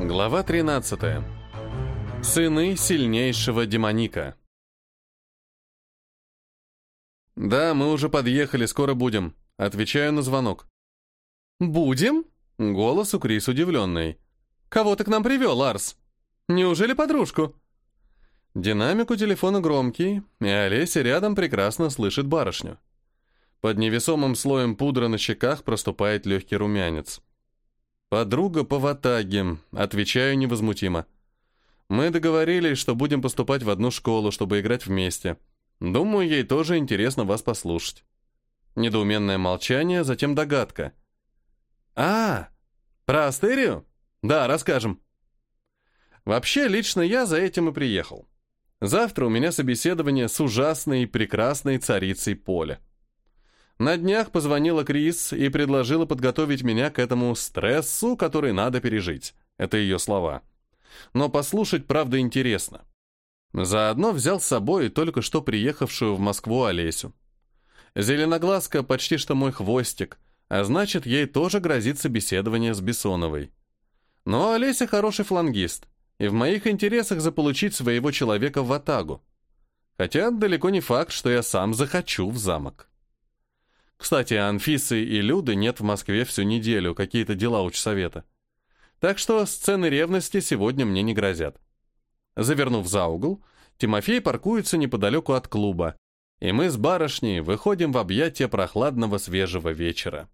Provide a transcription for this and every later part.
Глава 13. Сыны сильнейшего демоника. «Да, мы уже подъехали, скоро будем», — отвечаю на звонок. «Будем?» — голос у Крис удивленный. «Кого ты к нам привел, Арс? Неужели подружку?» Динамик у телефона громкий, и Олеся рядом прекрасно слышит барышню. Под невесомым слоем пудры на щеках проступает легкий румянец. «Подруга по ватаге», — отвечаю невозмутимо. «Мы договорились, что будем поступать в одну школу, чтобы играть вместе. Думаю, ей тоже интересно вас послушать». Недоуменное молчание, затем догадка. «А, про Астерию? Да, расскажем». Вообще, лично я за этим и приехал. Завтра у меня собеседование с ужасной и прекрасной царицей Поля. На днях позвонила Крис и предложила подготовить меня к этому стрессу, который надо пережить. Это ее слова. Но послушать, правда, интересно. Заодно взял с собой только что приехавшую в Москву Олесю. Зеленоглазка почти что мой хвостик, а значит, ей тоже грозит собеседование с Бессоновой. Но Олеся хороший флангист, и в моих интересах заполучить своего человека в Атагу. Хотя далеко не факт, что я сам захочу в замок. Кстати, Анфисы и Люды нет в Москве всю неделю, какие-то дела учсовета. Так что сцены ревности сегодня мне не грозят. Завернув за угол, Тимофей паркуется неподалеку от клуба, и мы с барышней выходим в объятия прохладного свежего вечера.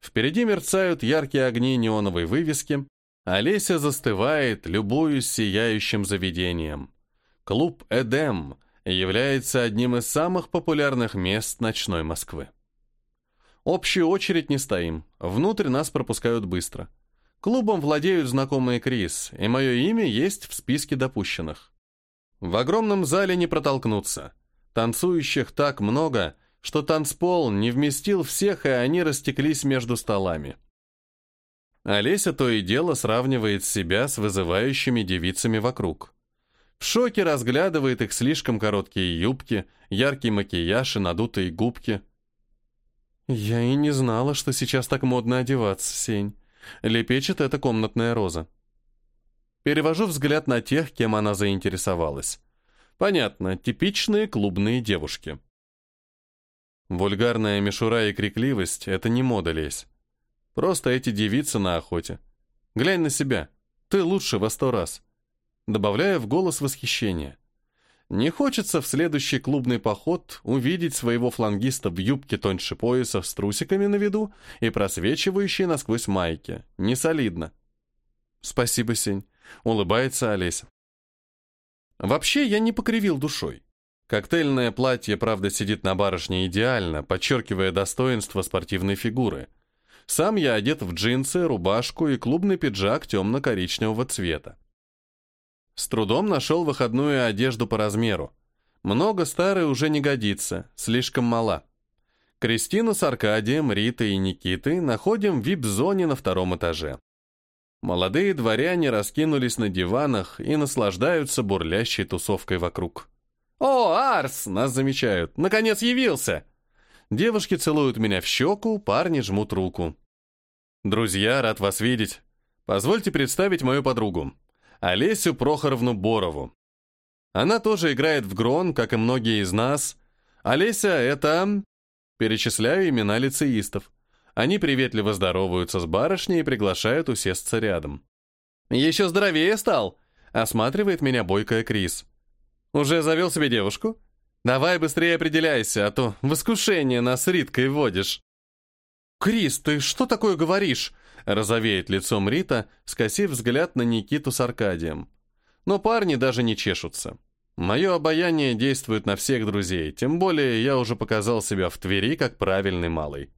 Впереди мерцают яркие огни неоновой вывески, а Леся застывает, любуясь сияющим заведением. Клуб «Эдем» является одним из самых популярных мест ночной Москвы. Общую очередь не стоим. Внутрь нас пропускают быстро. Клубом владеют знакомые Крис, и мое имя есть в списке допущенных. В огромном зале не протолкнуться. Танцующих так много, что танцпол не вместил всех, и они растеклись между столами. Олеся то и дело сравнивает себя с вызывающими девицами вокруг. В шоке разглядывает их слишком короткие юбки, яркий макияж и надутые губки – «Я и не знала, что сейчас так модно одеваться, Сень», — лепечет эта комнатная роза. Перевожу взгляд на тех, кем она заинтересовалась. Понятно, типичные клубные девушки. Вульгарная мишура и крикливость — это не мода лезь. Просто эти девицы на охоте. Глянь на себя. Ты лучше во сто раз. Добавляя в голос восхищение. Не хочется в следующий клубный поход увидеть своего флангиста в юбке тоньше пояса с трусиками на виду и просвечивающей насквозь майки. Не солидно. Спасибо, Сень. Улыбается Олеся. Вообще, я не покривил душой. Коктейльное платье, правда, сидит на барышне идеально, подчеркивая достоинство спортивной фигуры. Сам я одет в джинсы, рубашку и клубный пиджак темно-коричневого цвета. С трудом нашел выходную одежду по размеру. Много старой уже не годится, слишком мала. Кристину с Аркадием, Ритой и Никитой находим в вип-зоне на втором этаже. Молодые дворяне раскинулись на диванах и наслаждаются бурлящей тусовкой вокруг. «О, Арс!» — нас замечают. «Наконец явился!» Девушки целуют меня в щеку, парни жмут руку. «Друзья, рад вас видеть. Позвольте представить мою подругу. Олесю Прохоровну Борову. Она тоже играет в Грон, как и многие из нас. Олеся — это... Перечисляю имена лицеистов. Они приветливо здороваются с барышней и приглашают усесться рядом. «Еще здоровее стал!» — осматривает меня бойкая Крис. «Уже завел себе девушку? Давай быстрее определяйся, а то в искушение нас Риткой вводишь». «Крис, ты что такое говоришь?» Розовеет лицом Рита, скосив взгляд на Никиту с Аркадием. Но парни даже не чешутся. Мое обаяние действует на всех друзей, тем более я уже показал себя в Твери как правильный малый.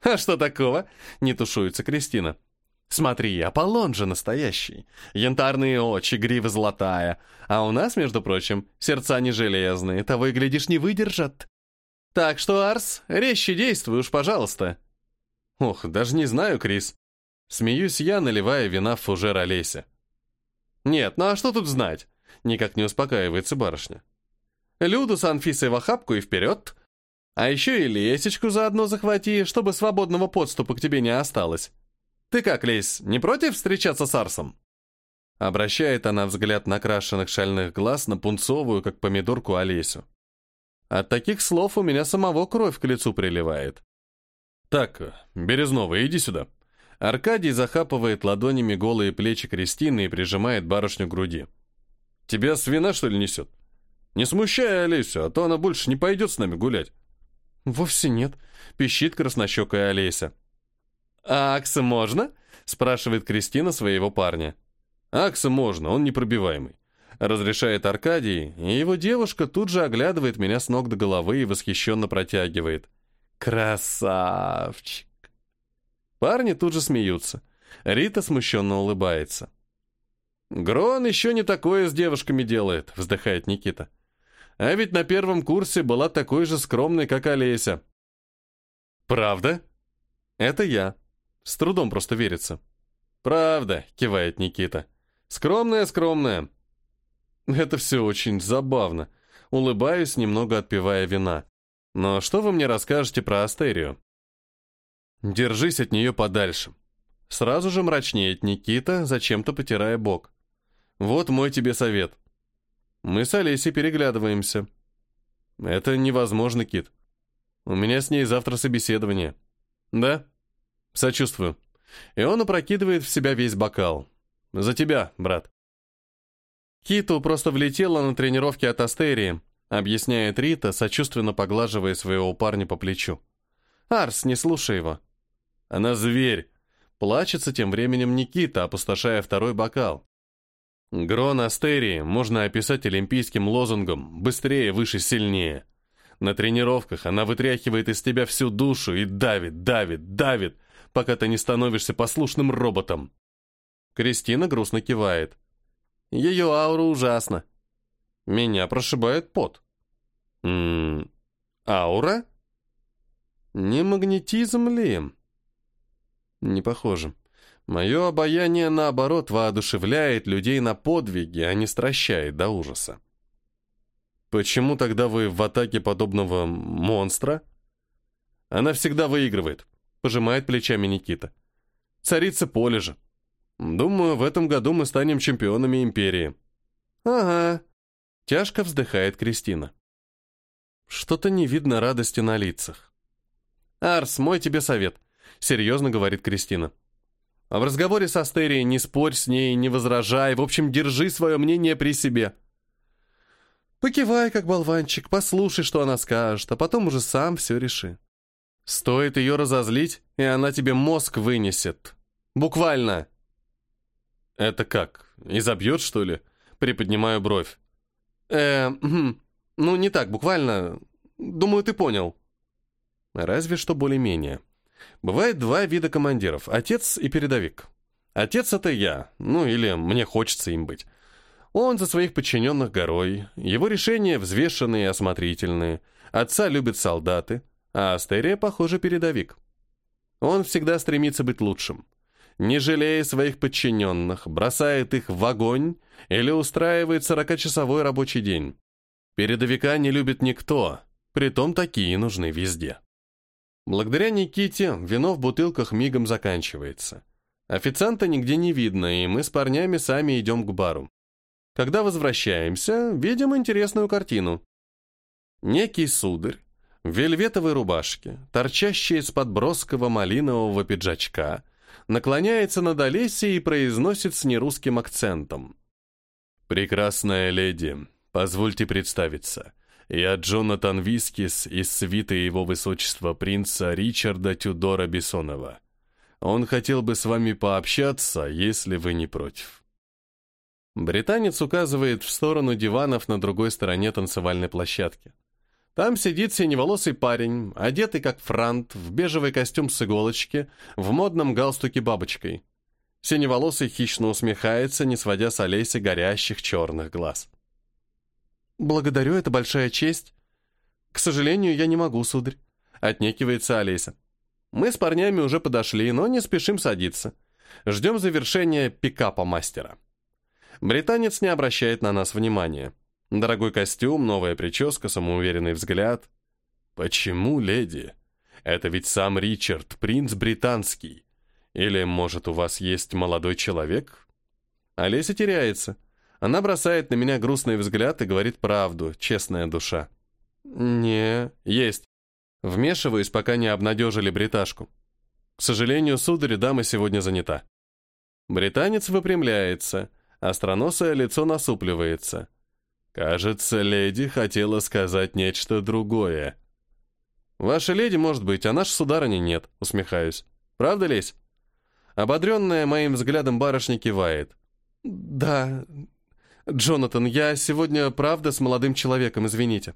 «А что такого?» — не тушуется Кристина. «Смотри, Аполлон же настоящий. Янтарные очи, грива золотая. А у нас, между прочим, сердца не железные, того и, глядишь, не выдержат. Так что, Арс, резче действуй уж, пожалуйста». «Ох, даже не знаю, Крис. Смеюсь я, наливая вина в фужер Олеся. «Нет, ну а что тут знать?» Никак не успокаивается барышня. «Люду с Анфисой в охапку и вперед. А еще и Лесечку заодно захвати, чтобы свободного подступа к тебе не осталось. Ты как, Лесь, не против встречаться с Арсом?» Обращает она взгляд накрашенных шальных глаз на пунцовую, как помидорку, Олесю. От таких слов у меня самого кровь к лицу приливает. «Так, Березнова, иди сюда». Аркадий захапывает ладонями голые плечи Кристины и прижимает барышню к груди. «Тебя свина, что ли, несет? Не смущай Олесю, а то она больше не пойдет с нами гулять». «Вовсе нет», — пищит краснощекая Олеся. «А Акса можно?» — спрашивает Кристина своего парня. «Акса можно, он непробиваемый», — разрешает Аркадий, и его девушка тут же оглядывает меня с ног до головы и восхищенно протягивает. «Красавчик!» Парни тут же смеются. Рита смущенно улыбается. «Грон еще не такое с девушками делает», — вздыхает Никита. «А ведь на первом курсе была такой же скромной, как Олеся». «Правда?» «Это я. С трудом просто верится». «Правда», — кивает Никита. «Скромная-скромная». Это все очень забавно. Улыбаюсь, немного отпивая вина. Но что вы мне расскажете про Астерию? Держись от нее подальше. Сразу же мрачнеет Никита, зачем-то потирая бок. Вот мой тебе совет. Мы с Олесей переглядываемся. Это невозможно, Кит. У меня с ней завтра собеседование. Да? Сочувствую. И он опрокидывает в себя весь бокал. За тебя, брат. Киту просто влетела на тренировке от Астерии, объясняет Рита, сочувственно поглаживая своего парня по плечу. Арс, не слушай его. Она зверь. Плачется тем временем Никита, опустошая второй бокал. Грон Астерии можно описать олимпийским лозунгом «быстрее, выше, сильнее». На тренировках она вытряхивает из тебя всю душу и давит, давит, давит, пока ты не становишься послушным роботом. Кристина грустно кивает. Ее аура ужасна. Меня прошибает пот. М аура? Не магнетизм ли? Не похоже. Мое обаяние, наоборот, воодушевляет людей на подвиги, а не стращает до ужаса. Почему тогда вы в атаке подобного монстра? Она всегда выигрывает, пожимает плечами Никита. Царица поля же. Думаю, в этом году мы станем чемпионами империи. Ага. Тяжко вздыхает Кристина. Что-то не видно радости на лицах. Арс, мой тебе совет. Серьезно говорит Кристина. А в разговоре с Астерией не спорь с ней, не возражай, в общем, держи свое мнение при себе. Покивай, как болванчик, послушай, что она скажет, а потом уже сам все реши. Стоит ее разозлить, и она тебе мозг вынесет. Буквально. Это как, изобьет, что ли? Приподнимаю бровь. Э, хм, ну не так, буквально. Думаю, ты понял. Разве что более-менее. Бывает два вида командиров – отец и передовик. Отец – это я, ну или мне хочется им быть. Он за своих подчиненных горой, его решения взвешенные и осмотрительные, отца любят солдаты, а Астерия, похоже, передовик. Он всегда стремится быть лучшим. Не жалея своих подчиненных, бросает их в огонь или устраивает 40-часовой рабочий день. Передовика не любит никто, притом такие нужны везде. Благодаря Никите вино в бутылках мигом заканчивается. Официанта нигде не видно, и мы с парнями сами идем к бару. Когда возвращаемся, видим интересную картину. Некий сударь в вельветовой рубашке, торчащий из-под броского малинового пиджачка, наклоняется над Олесей и произносит с нерусским акцентом. «Прекрасная леди, позвольте представиться. Я Джонатан Вискис из свиты его высочества принца Ричарда Тюдора Бессонова. Он хотел бы с вами пообщаться, если вы не против. Британец указывает в сторону диванов на другой стороне танцевальной площадки. Там сидит синеволосый парень, одетый как франт, в бежевый костюм с иголочки, в модном галстуке бабочкой. Синеволосый хищно усмехается, не сводя с Олеси горящих черных глаз. «Благодарю, это большая честь». «К сожалению, я не могу, сударь», — отнекивается Олеся. «Мы с парнями уже подошли, но не спешим садиться. Ждем завершения пикапа мастера». Британец не обращает на нас внимания. Дорогой костюм, новая прическа, самоуверенный взгляд. «Почему, леди? Это ведь сам Ричард, принц британский. Или, может, у вас есть молодой человек?» Олеся теряется. Она бросает на меня грустный взгляд и говорит правду, честная душа. «Не, есть». Вмешиваюсь, пока не обнадежили бриташку. К сожалению, сударь, дама сегодня занята. Британец выпрямляется, остроносое лицо насупливается. Кажется, леди хотела сказать нечто другое. «Ваша леди, может быть, а наш сударыня нет», — усмехаюсь. «Правда, Лесь?» Ободренная моим взглядом барышня кивает. «Да, Джонатан, я сегодня правда с молодым человеком, извините».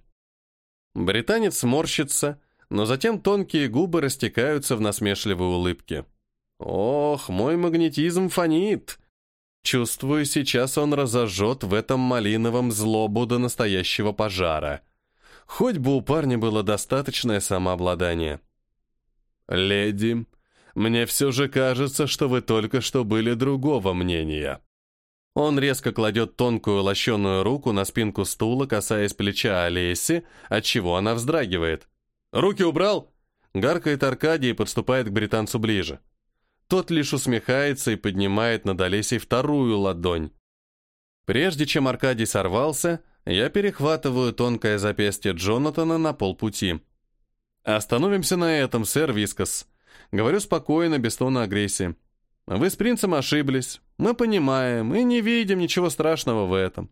Британец морщится, но затем тонкие губы растекаются в насмешливой улыбке. «Ох, мой магнетизм фонит!» Чувствую, сейчас он разожжет в этом малиновом злобу до настоящего пожара. Хоть бы у парня было достаточное самообладание. «Леди, мне все же кажется, что вы только что были другого мнения». Он резко кладет тонкую лощеную руку на спинку стула, касаясь плеча Олеси, отчего она вздрагивает. «Руки убрал!» Гаркает Аркадий и подступает к британцу ближе. Тот лишь усмехается и поднимает над Олесей вторую ладонь. Прежде чем Аркадий сорвался, я перехватываю тонкое запястье Джонатана на полпути. «Остановимся на этом, сэр Вискас». Говорю спокойно, без тона агрессии. «Вы с принцем ошиблись. Мы понимаем и не видим ничего страшного в этом.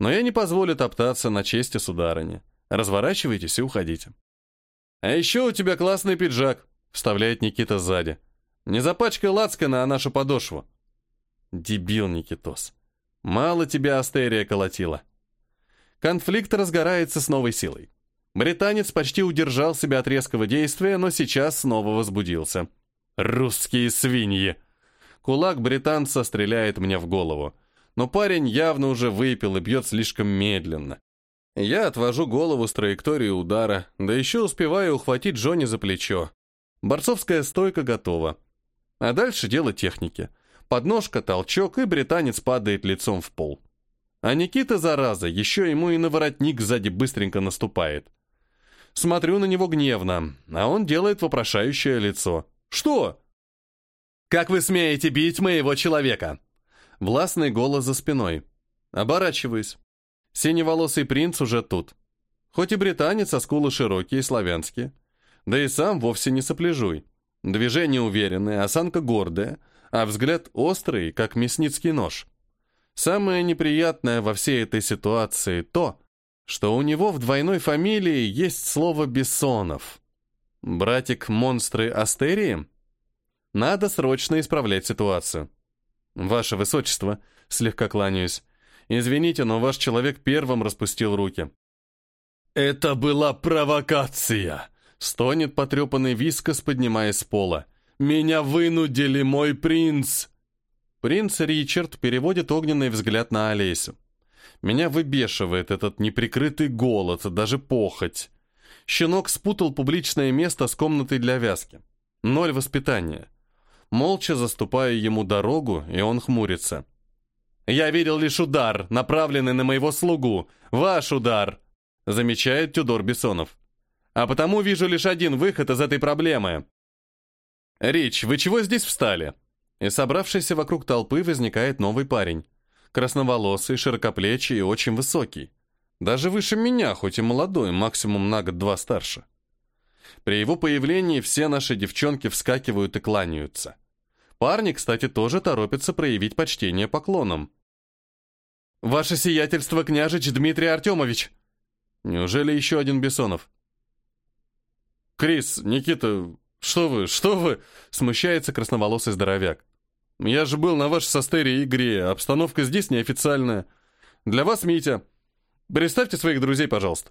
Но я не позволю топтаться на чести сударыни. Разворачивайтесь и уходите». «А еще у тебя классный пиджак», — вставляет Никита сзади. «Не запачкай лацкана, а нашу подошву». Дебил, Никитос. Мало тебя астерия колотила. Конфликт разгорается с новой силой. Британец почти удержал себя от резкого действия, но сейчас снова возбудился. «Русские свиньи!» Кулак британца стреляет мне в голову. Но парень явно уже выпил и бьет слишком медленно. Я отвожу голову с траектории удара, да еще успеваю ухватить Джонни за плечо. Борцовская стойка готова. А дальше дело техники. Подножка, толчок, и британец падает лицом в пол. А Никита, зараза, еще ему и на воротник сзади быстренько наступает. Смотрю на него гневно, а он делает вопрошающее лицо. «Что?» «Как вы смеете бить моего человека?» Властный голос за спиной. Оборачиваюсь. Синеволосый принц уже тут. Хоть и британец, а скулы широкие, славянские. Да и сам вовсе не сопляжуй. Движение уверенное, осанка гордая, а взгляд острый, как мясницкий нож. Самое неприятное во всей этой ситуации то, что у него в двойной фамилии есть слово «Бессонов». Братик-монстры Астерии? Надо срочно исправлять ситуацию. Ваше Высочество, слегка кланяюсь, Извините, но ваш человек первым распустил руки». «Это была провокация!» — стонет потрепанный вискос, поднимаясь с пола. «Меня вынудили, мой принц!» Принц Ричард переводит огненный взгляд на Олесю. Меня выбешивает этот неприкрытый голод, даже похоть. Щенок спутал публичное место с комнатой для вязки. Ноль воспитания. Молча заступаю ему дорогу, и он хмурится. Я видел лишь удар, направленный на моего слугу. Ваш удар!» Замечает Тюдор Бессонов. «А потому вижу лишь один выход из этой проблемы». «Рич, вы чего здесь встали?» И собравшийся вокруг толпы возникает новый парень. Красноволосый, широкоплечий и очень высокий. Даже выше меня, хоть и молодой, максимум на год-два старше. При его появлении все наши девчонки вскакивают и кланяются. Парни, кстати, тоже торопятся проявить почтение поклоном. «Ваше сиятельство, княжич Дмитрий Артемович!» «Неужели еще один Бессонов?» «Крис, Никита, что вы, что вы?» Смущается красноволосый здоровяк. «Я же был на вашей состере игре, обстановка здесь неофициальная. Для вас, Митя. Представьте своих друзей, пожалуйста».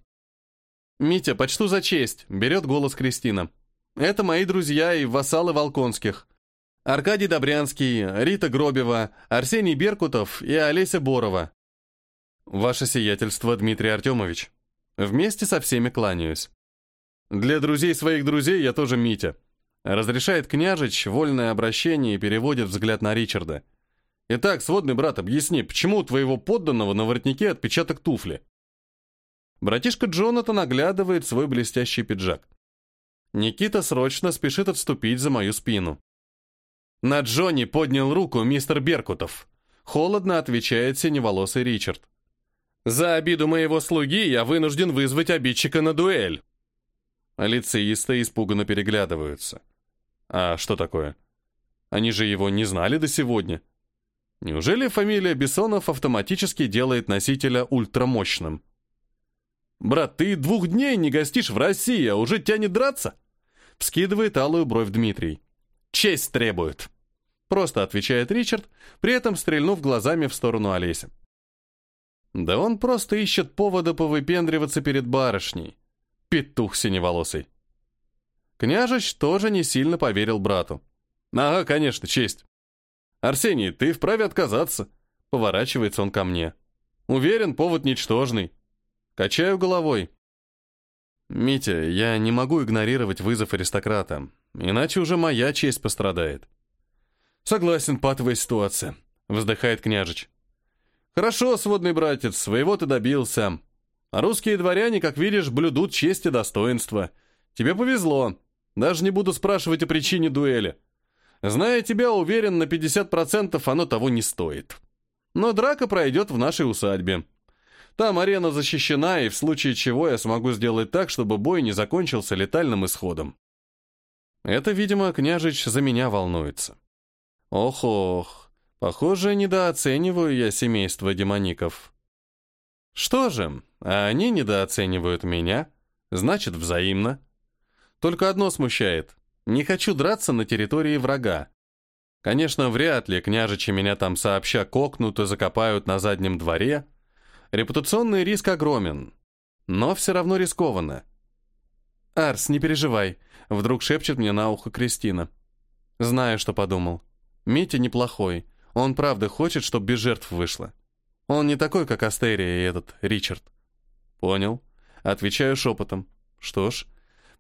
«Митя, почту за честь», — берет голос Кристина. «Это мои друзья и вассалы Волконских. Аркадий Добрянский, Рита Гробева, Арсений Беркутов и Олеся Борова. «Ваше сиятельство, Дмитрий Артемович. Вместе со всеми кланяюсь. Для друзей своих друзей я тоже Митя». Разрешает княжич вольное обращение и переводит взгляд на Ричарда. «Итак, сводный брат, объясни, почему у твоего подданного на воротнике отпечаток туфли?» Братишка Джонатан оглядывает свой блестящий пиджак. Никита срочно спешит отступить за мою спину. На Джонни поднял руку мистер Беркутов. Холодно отвечает синеволосый Ричард. За обиду моего слуги я вынужден вызвать обидчика на дуэль. Лицеисты испуганно переглядываются. А что такое? Они же его не знали до сегодня. Неужели фамилия Бессонов автоматически делает носителя ультрамощным? «Брат, ты двух дней не гостишь в России, а уже тянет драться?» Вскидывает алую бровь Дмитрий. «Честь требует!» Просто отвечает Ричард, при этом стрельнув глазами в сторону Олеся. Да он просто ищет повода повыпендриваться перед барышней. Петух синеволосый. Княжич тоже не сильно поверил брату. «Ага, конечно, честь. Арсений, ты вправе отказаться». Поворачивается он ко мне. «Уверен, повод ничтожный. Качаю головой. «Митя, я не могу игнорировать вызов аристократа, иначе уже моя честь пострадает». «Согласен, патовая ситуация», — вздыхает княжич. «Хорошо, сводный братец, своего ты добился. А русские дворяне, как видишь, блюдут честь и достоинство. Тебе повезло. Даже не буду спрашивать о причине дуэли. Зная тебя, уверен, на 50% оно того не стоит. Но драка пройдет в нашей усадьбе. Там арена защищена, и в случае чего я смогу сделать так, чтобы бой не закончился летальным исходом. Это, видимо, княжич за меня волнуется. Ох-ох, похоже, недооцениваю я семейство демоников. Что же, а они недооценивают меня, значит, взаимно. Только одно смущает. Не хочу драться на территории врага. Конечно, вряд ли княжичи меня там сообща кокнут и закопают на заднем дворе, Репутационный риск огромен, но все равно рискованно. «Арс, не переживай», — вдруг шепчет мне на ухо Кристина. Знаю, что подумал. Митя неплохой. Он правда хочет, чтобы без жертв вышло. Он не такой, как Астерия и этот Ричард. Понял. Отвечаю шепотом. Что ж,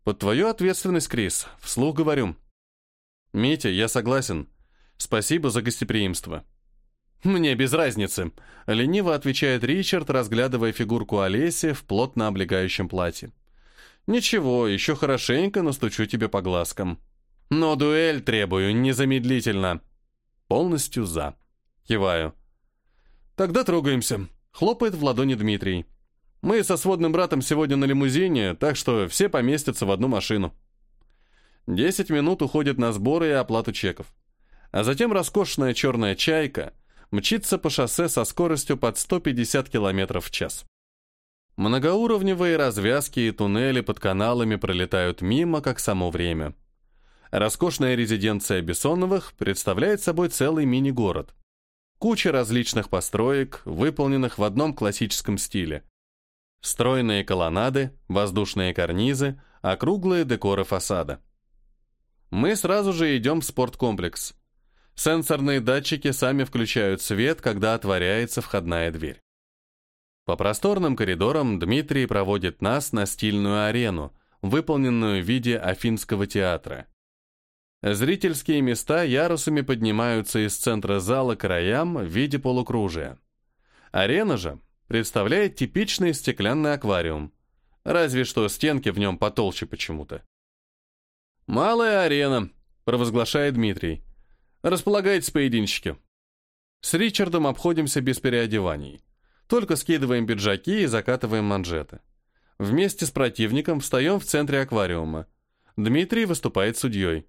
под твою ответственность, Крис, вслух говорю. Митя, я согласен. Спасибо за гостеприимство. «Мне без разницы», — лениво отвечает Ричард, разглядывая фигурку Олеси в плотно облегающем платье. «Ничего, еще хорошенько настучу тебе по глазкам. Но дуэль требую незамедлительно». «Полностью за». Киваю. «Тогда трогаемся», — хлопает в ладони Дмитрий. «Мы со сводным братом сегодня на лимузине, так что все поместятся в одну машину». Десять минут уходит на сборы и оплату чеков. А затем роскошная черная чайка — мчится по шоссе со скоростью под 150 км в час. Многоуровневые развязки и туннели под каналами пролетают мимо, как само время. Роскошная резиденция Бессоновых представляет собой целый мини-город. Куча различных построек, выполненных в одном классическом стиле. Стройные колоннады, воздушные карнизы, округлые декоры фасада. Мы сразу же идем в спорткомплекс. Сенсорные датчики сами включают свет, когда отворяется входная дверь. По просторным коридорам Дмитрий проводит нас на стильную арену, выполненную в виде афинского театра. Зрительские места ярусами поднимаются из центра зала к краям в виде полукружия. Арена же представляет типичный стеклянный аквариум, разве что стенки в нем потолще почему-то. «Малая арена», — провозглашает Дмитрий. Располагайтесь, поединщики. С Ричардом обходимся без переодеваний. Только скидываем пиджаки и закатываем манжеты. Вместе с противником встаем в центре аквариума. Дмитрий выступает судьей.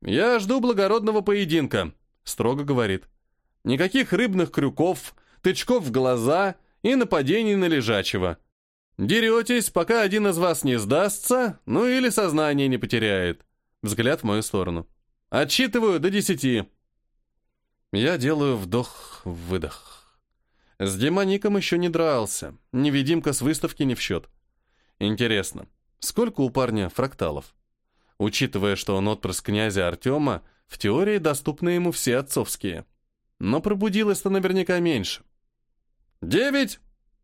«Я жду благородного поединка», — строго говорит. «Никаких рыбных крюков, тычков в глаза и нападений на лежачего. Деретесь, пока один из вас не сдастся, ну или сознание не потеряет». Взгляд в мою сторону. Отсчитываю до десяти. Я делаю вдох-выдох. С демоником еще не дрался. Невидимка с выставки не в счет. Интересно, сколько у парня фракталов? Учитывая, что он отпрыск князя Артема, в теории доступны ему все отцовские. Но пробудилось-то наверняка меньше. «Девять!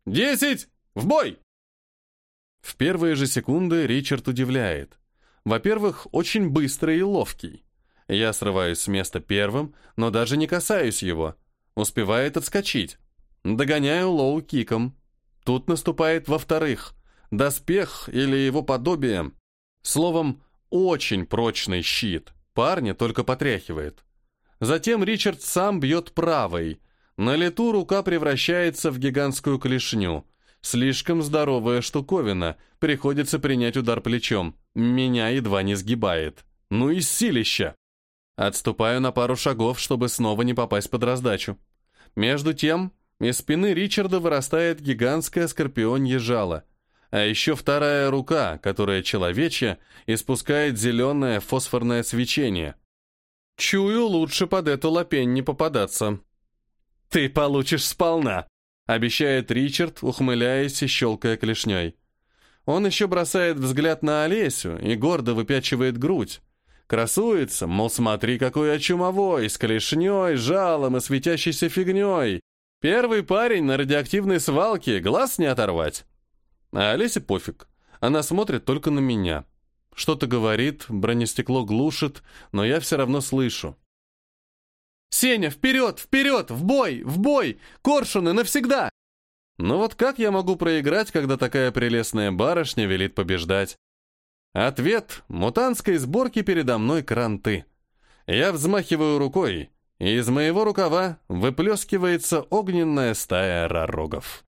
Десять! В бой!» В первые же секунды Ричард удивляет. Во-первых, очень быстрый и ловкий. Я срываюсь с места первым, но даже не касаюсь его. Успевает отскочить. Догоняю лоу-киком. Тут наступает во-вторых. Доспех или его подобие. Словом, очень прочный щит. Парня только потряхивает. Затем Ричард сам бьет правой, На лету рука превращается в гигантскую клешню. Слишком здоровая штуковина, приходится принять удар плечом. Меня едва не сгибает. Ну и силища! Отступаю на пару шагов, чтобы снова не попасть под раздачу. Между тем, из спины Ричарда вырастает гигантское скорпионье жало. А еще вторая рука, которая человечья, испускает зеленое фосфорное свечение. Чую, лучше под эту лапень не попадаться. «Ты получишь сполна», — обещает Ричард, ухмыляясь и щелкая клешней. Он еще бросает взгляд на Олесю и гордо выпячивает грудь. Красуется, мол, смотри, какой я чумовой, с клешней, жалом и светящейся фигней. Первый парень на радиоактивной свалке, глаз не оторвать. А Олесе пофиг. Она смотрит только на меня. Что-то говорит, бронестекло глушит, но я все равно слышу. «Сеня, вперед, вперед, в бой, в бой! Коршуны навсегда!» Ну вот как я могу проиграть, когда такая прелестная барышня велит побеждать? Ответ мутанской сборки передо мной кранты. Я взмахиваю рукой, и из моего рукава выплескивается огненная стая ророгов.